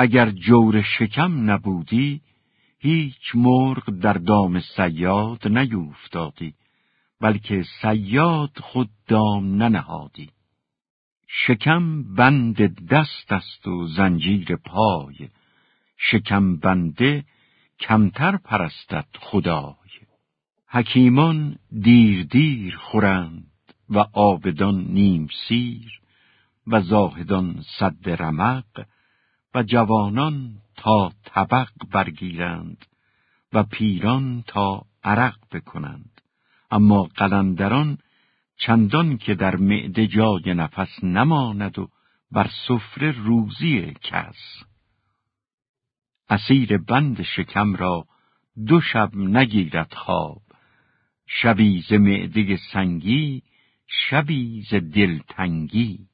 اگر جور شکم نبودی هیچ مرغ در دام سیاد نیوفتادی بلکه سیاد خود دام ننهادی. شکم بند دست است و زنجیر پای شکم بنده کمتر پرستد خدای. حکیمان دیر دیر خورند و آبدان نیم سیر و زاهدان صد رمق و جوانان تا طبق برگیرند و پیران تا عرق بکنند. اما قلندران چندان که در معده جای نفس نماند و بر سفره روزی کس. اسیر بند شکم را دو شب نگیرد خواب. شبی ز معده سنگی شبی ز دلتنگی.